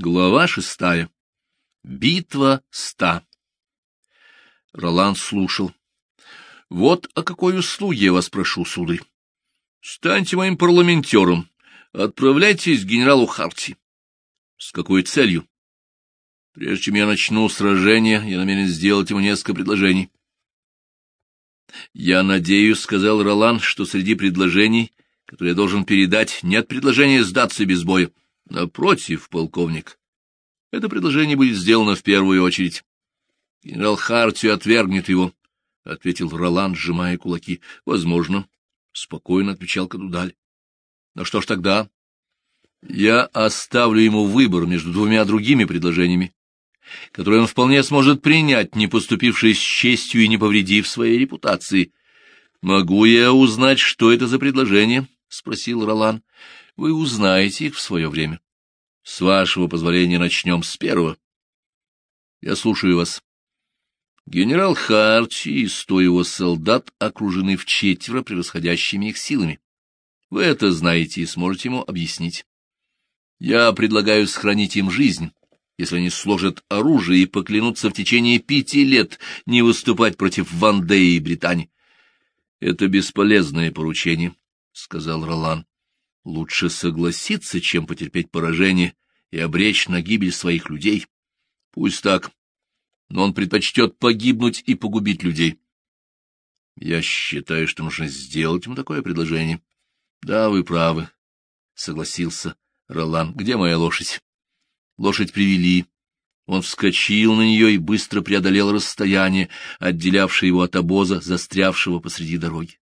Глава шестая. Битва ста. Роланд слушал. — Вот о какой услуге я вас прошу, сударь. Станьте моим парламентером. Отправляйтесь к генералу Харти. — С какой целью? — Прежде чем я начну сражение, я намерен сделать ему несколько предложений. — Я надеюсь, — сказал Ролан, — что среди предложений, которые я должен передать, нет предложения сдаться без боя. — Напротив, полковник, это предложение будет сделано в первую очередь. Генерал Хартию отвергнет его, — ответил Роланд, сжимая кулаки. — Возможно, — спокойно отвечал Кадудаль. — Но что ж тогда? Я оставлю ему выбор между двумя другими предложениями, которые он вполне сможет принять, не поступившись с честью и не повредив своей репутации. — Могу я узнать, что это за предложение? — спросил Ролан. Вы узнаете их в свое время. С вашего позволения начнем с первого. Я слушаю вас. Генерал Харчи и сто его солдат окружены в четверо превосходящими их силами. Вы это знаете и сможете ему объяснить. Я предлагаю сохранить им жизнь, если они сложат оружие и поклянутся в течение пяти лет не выступать против Вандеи и Британии. — Это бесполезное поручение, — сказал Ролан. Лучше согласиться, чем потерпеть поражение и обречь на гибель своих людей. Пусть так, но он предпочтет погибнуть и погубить людей. Я считаю, что нужно сделать ему такое предложение. Да, вы правы, — согласился Ролан. Где моя лошадь? Лошадь привели. Он вскочил на нее и быстро преодолел расстояние, отделявшее его от обоза, застрявшего посреди дороги.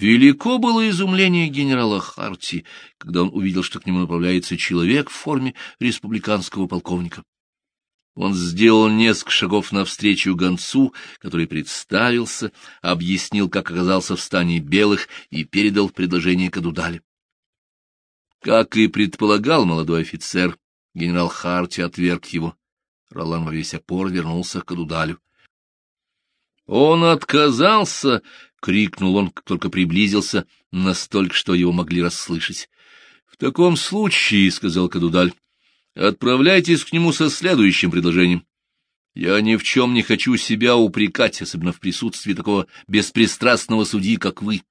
Велико было изумление генерала Харти, когда он увидел, что к нему направляется человек в форме республиканского полковника. Он сделал несколько шагов навстречу гонцу, который представился, объяснил, как оказался в стане белых, и передал предложение Кадудале. Как и предполагал молодой офицер, генерал Харти отверг его. Ролан во весь опор вернулся к Кадудалю. Он отказался — крикнул он, как только приблизился, настолько, что его могли расслышать. — В таком случае, — сказал Кадудаль, — отправляйтесь к нему со следующим предложением. Я ни в чем не хочу себя упрекать, особенно в присутствии такого беспристрастного судьи, как вы.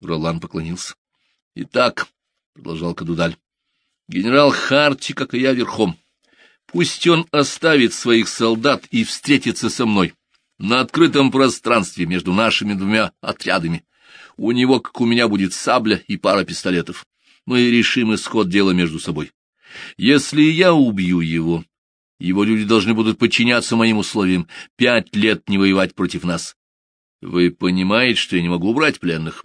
Ролан поклонился. — Итак, — продолжал Кадудаль, — генерал Харти, как и я, верхом. Пусть он оставит своих солдат и встретится со мной. — на открытом пространстве между нашими двумя отрядами. У него, как у меня, будет сабля и пара пистолетов. Мы решим исход дела между собой. Если я убью его, его люди должны будут подчиняться моим условиям, пять лет не воевать против нас. Вы понимаете, что я не могу брать пленных?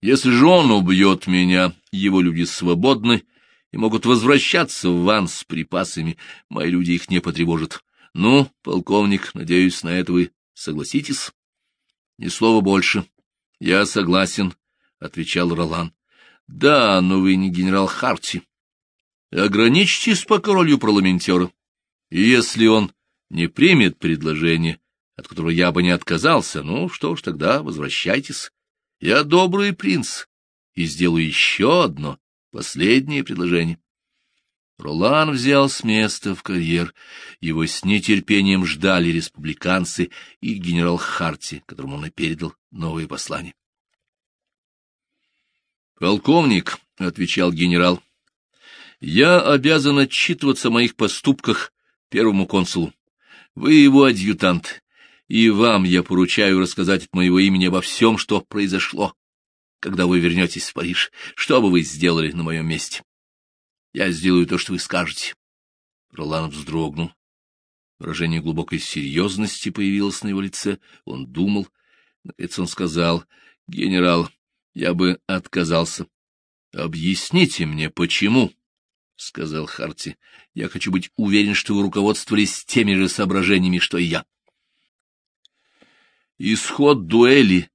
Если же он убьет меня, его люди свободны и могут возвращаться в Ван с припасами, мои люди их не потревожат. Ну, полковник, надеюсь, на это вы Согласитесь? — Ни слова больше. — Я согласен, — отвечал Ролан. — Да, но вы не генерал Харти. Ограничьтесь пока ролью парламентера. И если он не примет предложение, от которого я бы не отказался, ну что ж, тогда возвращайтесь. Я добрый принц и сделаю еще одно, последнее предложение. Ролан взял с места в карьер. Его с нетерпением ждали республиканцы и генерал Харти, которому он и передал новые послания. «Полковник», — отвечал генерал, — «я обязан отчитываться о моих поступках первому консулу. Вы его адъютант, и вам я поручаю рассказать от моего имени обо всем, что произошло, когда вы вернетесь в Париж, что бы вы сделали на моем месте». Я сделаю то, что вы скажете. Ролан вздрогнул. Выражение глубокой серьезности появилось на его лице. Он думал. Наконец он сказал, — Генерал, я бы отказался. — Объясните мне, почему? — сказал Харти. — Я хочу быть уверен, что вы руководствовались теми же соображениями, что и я. Исход дуэли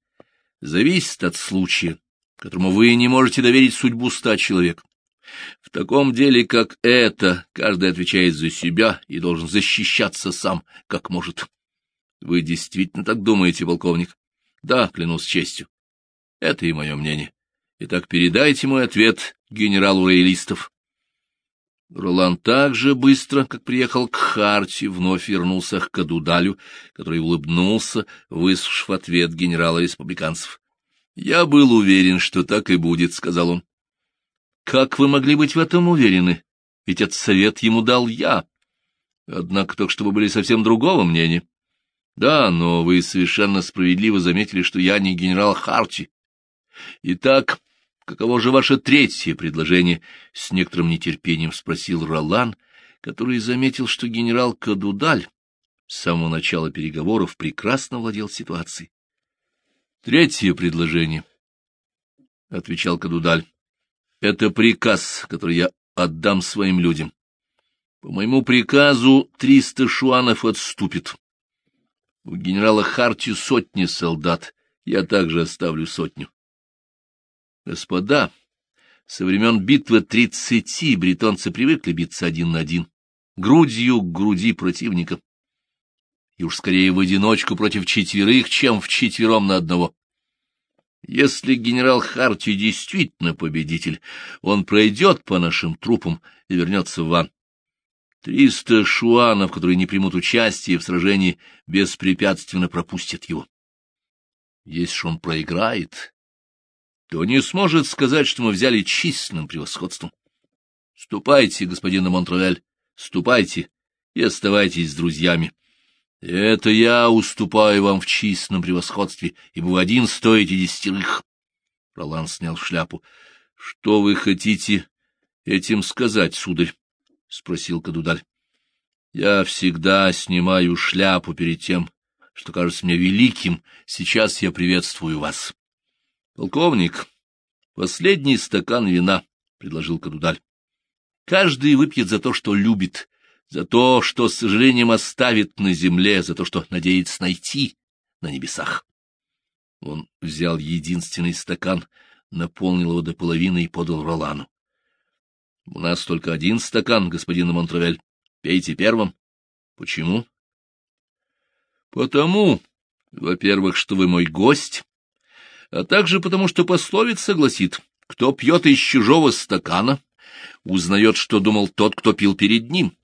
зависит от случая, которому вы не можете доверить судьбу ста человек. В таком деле, как это, каждый отвечает за себя и должен защищаться сам, как может. Вы действительно так думаете, полковник? Да, клянусь честью. Это и мое мнение. Итак, передайте мой ответ генералу роялистов. Ролан так же быстро, как приехал к Харти, вновь вернулся к Кадудалю, который улыбнулся, выслушав ответ генерала республиканцев. — Я был уверен, что так и будет, — сказал он. — Как вы могли быть в этом уверены? Ведь этот совет ему дал я. Однако только что вы были совсем другого мнения. Да, но вы совершенно справедливо заметили, что я не генерал Харти. Итак, каково же ваше третье предложение? С некоторым нетерпением спросил Ролан, который заметил, что генерал Кадудаль с самого начала переговоров прекрасно владел ситуацией. Третье предложение, — отвечал Кадудаль, — это приказ, который я отдам своим людям. По моему приказу триста шуанов отступит. У генерала Харти сотни солдат, я также оставлю сотню. Господа, со времен битвы тридцати бретонцы привыкли биться один на один, грудью к груди противника. И уж скорее в одиночку против четверых, чем в четвером на одного. Если генерал Харти действительно победитель, он пройдет по нашим трупам и вернется в Ван. Триста шуанов, которые не примут участие в сражении, беспрепятственно пропустят его. Если ж он проиграет, то не сможет сказать, что мы взяли численным превосходством. Ступайте, господин Монтравель, ступайте и оставайтесь с друзьями. Это я уступаю вам в численном превосходстве, ибо вы один стоите десятерых. Ролан снял шляпу. — Что вы хотите этим сказать, сударь? — спросил Кадудаль. — Я всегда снимаю шляпу перед тем, что кажется мне великим. Сейчас я приветствую вас. — Полковник, последний стакан вина, — предложил Кадудаль. — Каждый выпьет за то, что любит, за то, что с сожалением оставит на земле, за то, что надеется найти на небесах. Он взял единственный стакан, наполнил его до половины и подал Ролану. — У нас только один стакан, господин Монтравель. Пейте первым. — Почему? — Потому, во-первых, что вы мой гость, а также потому, что пословица гласит, кто пьет из чужого стакана, узнает, что думал тот, кто пил перед ним.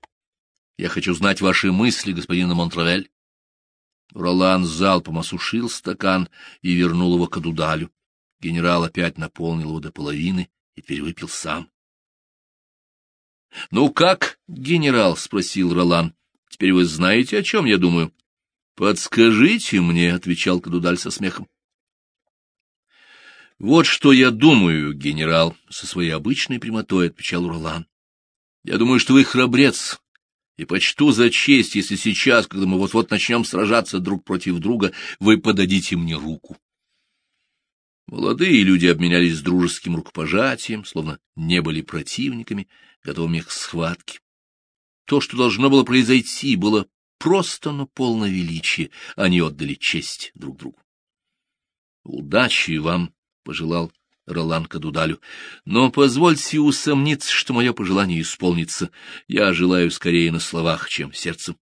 Я хочу знать ваши мысли, господин Монтравель. Ролан залпом осушил стакан и вернул его к Адудалю. Генерал опять наполнил его до половины и теперь выпил сам. — Ну как, генерал? — спросил Ролан. — Теперь вы знаете, о чем я думаю? — Подскажите мне, — отвечал Кадудаль со смехом. — Вот что я думаю, генерал, — со своей обычной прямотой отвечал Ролан. — Я думаю, что вы храбрец, и почту за честь, если сейчас, когда мы вот-вот начнем сражаться друг против друга, вы подадите мне руку. Молодые люди обменялись дружеским рукопожатием, словно не были противниками, готовыми к схватке. То, что должно было произойти, было просто, но полно величия. Они отдали честь друг другу. — Удачи вам, — пожелал Ролан Кадудалю. — Но позвольте усомниться, что мое пожелание исполнится. Я желаю скорее на словах, чем сердцем.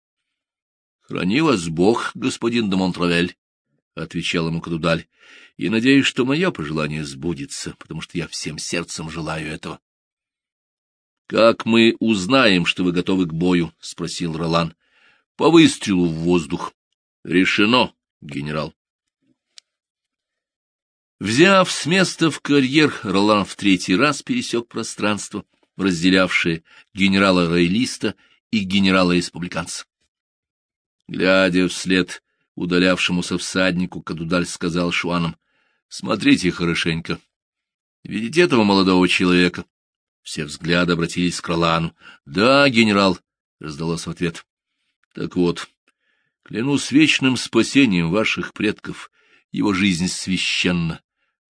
— Храни вас Бог, господин де Монтравель, — отвечал ему Кадудаль, — и надеюсь, что мое пожелание сбудется, потому что я всем сердцем желаю этого. — Как мы узнаем, что вы готовы к бою? — спросил Ролан. — По выстрелу в воздух. — Решено, генерал. Взяв с места в карьер, Ролан в третий раз пересек пространство, разделявшее генерала-роялиста и генерала-республиканца. Глядя вслед удалявшемуся всаднику, Кадудаль сказал Шуанам, — Смотрите хорошенько. Видите этого молодого человека? Все взгляды обратились к Ролану. — Да, генерал, — раздалось в ответ. — Так вот, клянусь вечным спасением ваших предков, его жизнь священна.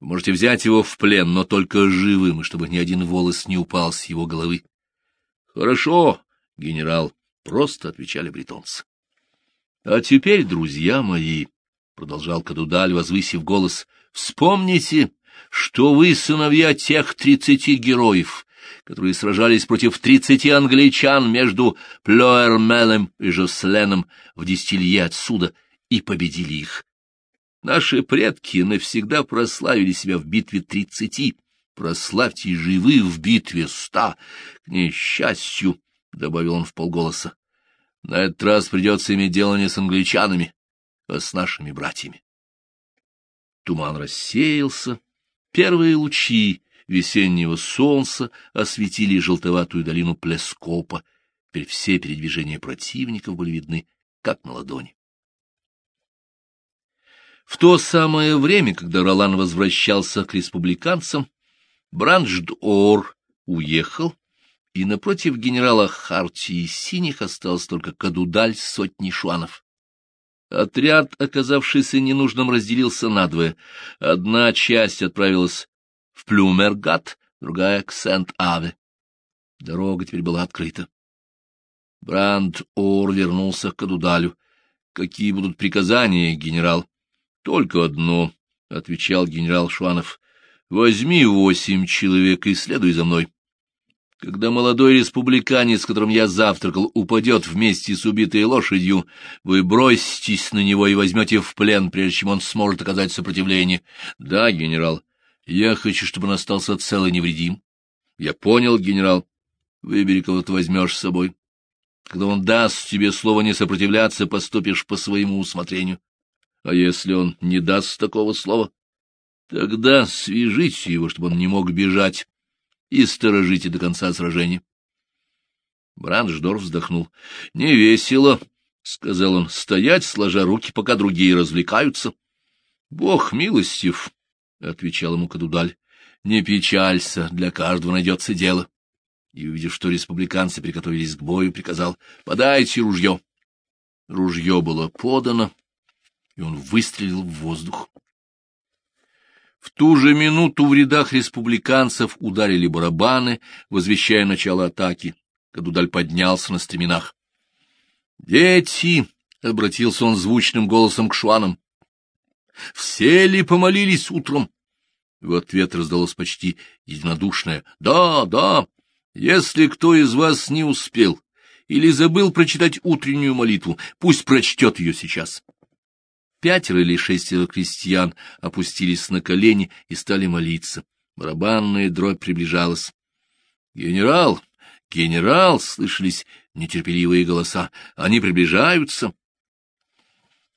Вы можете взять его в плен, но только живым, и чтобы ни один волос не упал с его головы. — Хорошо, генерал, — просто отвечали бретонцы. — А теперь, друзья мои, — продолжал Кадудаль, возвысив голос, — вспомните, что вы сыновья тех тридцати героев, которые сражались против тридцати англичан между Плоэрмелем и Жосленом в десятилье отсюда и победили их. Наши предки навсегда прославили себя в битве тридцати, прославьте живы в битве ста. К несчастью, — добавил он в полголоса, — на этот раз придется иметь дело не с англичанами, а с нашими братьями. Туман рассеялся, первые лучи весеннего солнца осветили желтоватую долину Плескопа, теперь все передвижения противников были видны, как на ладони. В то самое время, когда Ролан возвращался к республиканцам, Бранждор уехал, и напротив генерала Хартии синих осталось только Кадудаль с сотней шуанов. Отряд, оказавшийся ненужным, разделился надвое. Одна часть отправилась в Плюмергат, другая — к Сент-Аве. Дорога теперь была открыта. Бранд-Ор вернулся к Кадудалю. — Какие будут приказания, генерал? — Только одно, — отвечал генерал Шуанов. — Возьми восемь человек и следуй за мной. Когда молодой республиканец, с которым я завтракал, упадет вместе с убитой лошадью, вы броситесь на него и возьмете в плен, прежде чем он сможет оказать сопротивление. Да, генерал, я хочу, чтобы он остался цел и невредим. Я понял, генерал. Выбери, кого ты возьмешь с собой. Когда он даст тебе слово не сопротивляться, поступишь по своему усмотрению. А если он не даст такого слова, тогда свяжите его, чтобы он не мог бежать, и сторожите до конца сражения. Бранждорф вздохнул. — Не весело, — сказал он, — стоять, сложа руки, пока другие развлекаются. — Бог милостив, — отвечал ему Кадудаль. — Не печалься, для каждого найдется дело. И, увидев, что республиканцы приготовились к бою, приказал — подайте ружье. Ружье было подано, и он выстрелил в воздух. В ту же минуту в рядах республиканцев ударили барабаны, возвещая начало атаки. Кадудаль поднялся на стременах. «Дети!» — обратился он звучным голосом к шуанам. «Все ли помолились утром?» В ответ раздалось почти единодушное «Да, да! Если кто из вас не успел или забыл прочитать утреннюю молитву, пусть прочтет ее сейчас». Пятеро или шестеро крестьян опустились на колени и стали молиться. Барабанная дробь приближалась. «Генерал! Генерал!» — слышались нетерпеливые голоса. «Они приближаются!»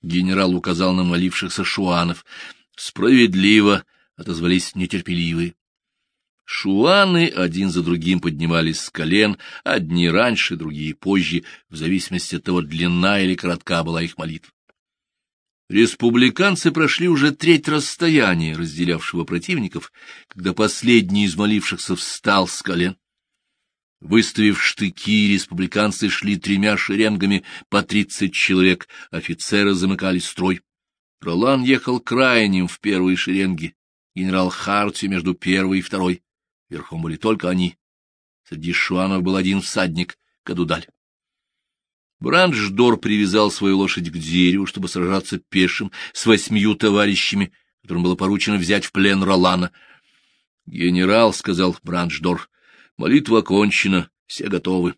Генерал указал на молившихся шуанов. «Справедливо!» — отозвались нетерпеливые. Шуаны один за другим поднимались с колен, одни раньше, другие позже, в зависимости от того, длинна или коротка была их молитва. Республиканцы прошли уже треть расстояния, разделявшего противников, когда последний из молившихся встал с колен. Выставив штыки, республиканцы шли тремя шеренгами по тридцать человек, офицеры замыкали строй. Ролан ехал крайним в первой шеренге, генерал Харти между первой и второй. Верхом были только они. Среди шуанов был один всадник, Кадудаль. Бранждор привязал свою лошадь к дереву, чтобы сражаться пешим с восьмью товарищами, которым было поручено взять в плен Ролана. — Генерал, — сказал Бранждор, — молитва окончена, все готовы.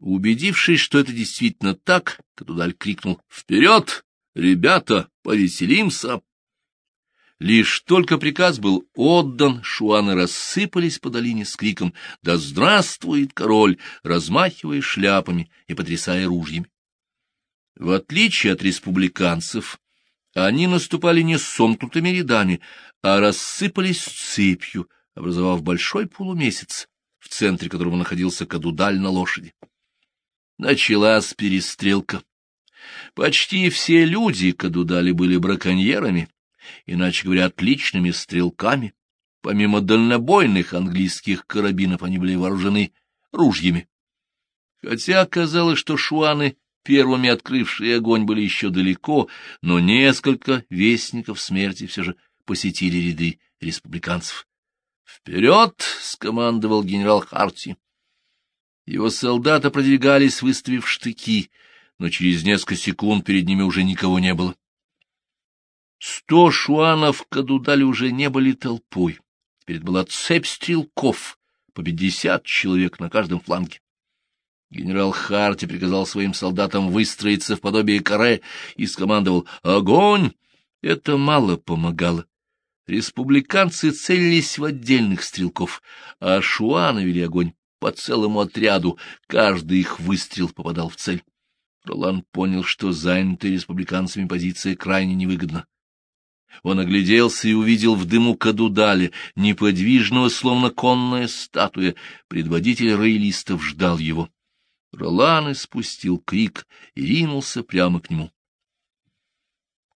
Убедившись, что это действительно так, Катудаль крикнул «Вперед, ребята, повеселимся!» Лишь только приказ был отдан, шуаны рассыпались по долине с криком «Да здравствует король!», размахивая шляпами и потрясая ружьями. В отличие от республиканцев, они наступали не сомкнутыми рядами, а рассыпались цепью, образовав большой полумесяц, в центре которого находился кадудаль на лошади. Началась перестрелка. Почти все люди кадудали были браконьерами, иначе говоря, отличными стрелками. Помимо дальнобойных английских карабинов они были вооружены ружьями. Хотя казалось, что шуаны, первыми открывшие огонь, были еще далеко, но несколько вестников смерти все же посетили ряды республиканцев. «Вперед!» — скомандовал генерал Харти. Его солдаты продвигались, выставив штыки, но через несколько секунд перед ними уже никого не было. Сто шуанов Кадудали уже не были толпой. Теперь была цепь стрелков, по пятьдесят человек на каждом фланге. Генерал Харти приказал своим солдатам выстроиться в подобие каре и скомандовал «Огонь!» Это мало помогало. Республиканцы целились в отдельных стрелков, а шуаны вели огонь по целому отряду, каждый их выстрел попадал в цель. Ролан понял, что занятая республиканцами позиция крайне невыгодна. Он огляделся и увидел в дыму Кадудали, неподвижного, словно конная статуя. Предводитель роялистов ждал его. Ролан испустил крик и ринулся прямо к нему.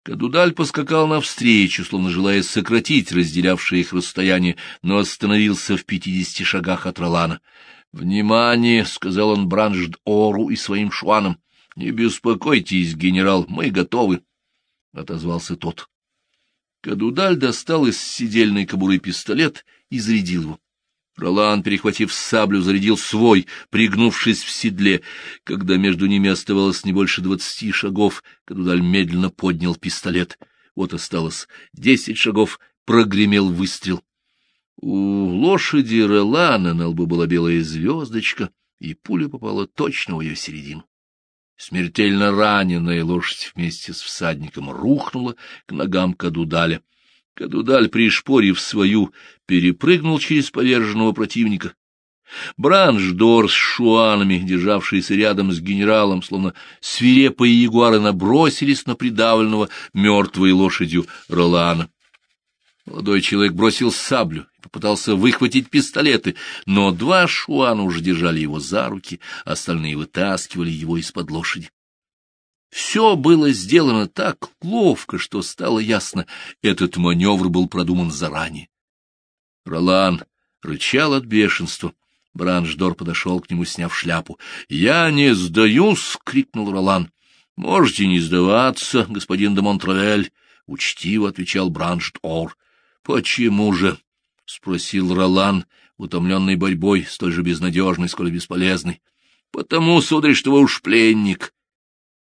Кадудаль поскакал навстречу, словно желая сократить разделявшее их расстояние, но остановился в пятидесяти шагах от Ролана. «Внимание!» — сказал он Бранжд-Ору и своим шуанам. «Не беспокойтесь, генерал, мы готовы!» — отозвался тот. Кадудаль достал из сидельной кобуры пистолет и зарядил его. Ролан, перехватив саблю, зарядил свой, пригнувшись в седле. Когда между ними оставалось не больше двадцати шагов, Кадудаль медленно поднял пистолет. Вот осталось десять шагов, прогремел выстрел. У лошади Ролана на лбу была белая звездочка, и пуля попала точно в ее середину. Смертельно раненая лошадь вместе с всадником рухнула к ногам Кадудаля. Кадудаль, пришпорив свою, перепрыгнул через поверженного противника. Бранждор с шуанами, державшиеся рядом с генералом, словно свирепые ягуары, набросились на придавленного мертвой лошадью Ролана. Молодой человек бросил саблю попытался выхватить пистолеты, но два шуана уже держали его за руки, остальные вытаскивали его из-под лошади. Все было сделано так ловко, что стало ясно, этот маневр был продуман заранее. Ролан рычал от бешенства. Бранждор подошел к нему, сняв шляпу. — Я не сдаюсь! — крикнул Ролан. — Можете не сдаваться, господин де Монтравель, — учтиво отвечал Бранждор. — Почему же? — спросил Ролан, утомленный борьбой, столь же безнадежной, сколь и бесполезной. — Потому, сударь, что вы уж пленник.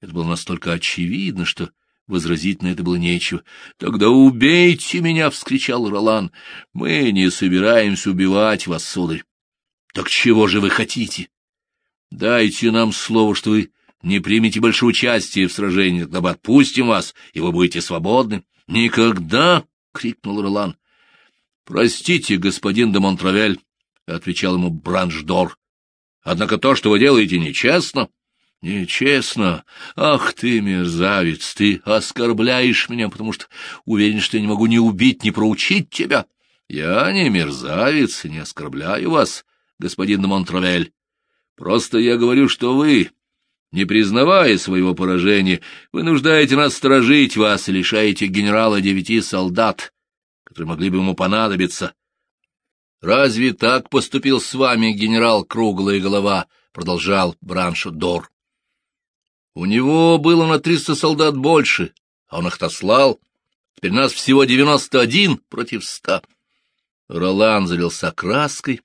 Это было настолько очевидно, что возразить на это было нечего. — Тогда убейте меня! — вскричал Ролан. — Мы не собираемся убивать вас, сударь. — Так чего же вы хотите? — Дайте нам слово, что вы не примете больше участия в сражении, тогда мы отпустим вас, и вы будете свободны. — Никогда! — крикнул Ролан. — Простите, господин де Монтравель, — отвечал ему Бранждор. — Однако то, что вы делаете, нечестно. — Нечестно. Ах ты, мерзавец, ты оскорбляешь меня, потому что уверен, что я не могу ни убить, ни проучить тебя. Я не мерзавец и не оскорбляю вас, господин Монтравель. Просто я говорю, что вы, не признавая своего поражения, вынуждаете нас сторожить вас и лишаете генерала девяти солдат, которые могли бы ему понадобиться. Разве так поступил с вами генерал Круглая Голова? — продолжал Браншо Дор. У него было на триста солдат больше, а он их отослал. Теперь нас всего девяносто один против ста. Ролан залился краской,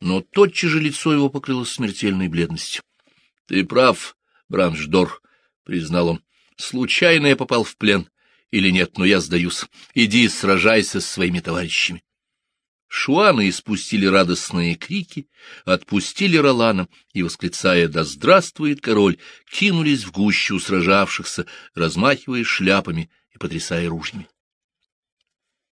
но тотчас же лицо его покрылось смертельной бледностью. — Ты прав, Бранждор, — признал он. — Случайно я попал в плен или нет, но я сдаюсь. Иди сражайся с своими товарищами. Шуаны испустили радостные крики, отпустили Ролана и, восклицая «Да здравствует король!», кинулись в гущу сражавшихся, размахивая шляпами и потрясая ружьями.